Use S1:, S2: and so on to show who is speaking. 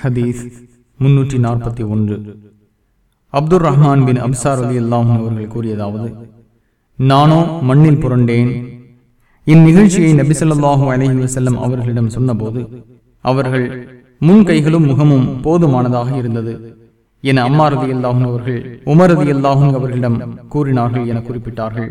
S1: ஹதீஸ் முன்னூற்றி நாற்பத்தி ஒன்று. அப்துல் ரஹ்மான் பின் அப்சார் அலி அல்லாஹும் அவர்கள் கூறியதாவது நானோ மண்ணில் புரண்டேன். இந்நிகழ்ச்சியை நபிசல்லாஹு அலஹி வசல்லம் அவர்களிடம் சொன்னபோது அவர்கள் முன் கைகளும் முகமும் போதுமானதாக இருந்தது என அம்மாரதி அல்லாஹும் அவர்கள் உமரதி அல்லாஹும் அவர்களிடம் கூறினார்கள் என குறிப்பிட்டார்கள்.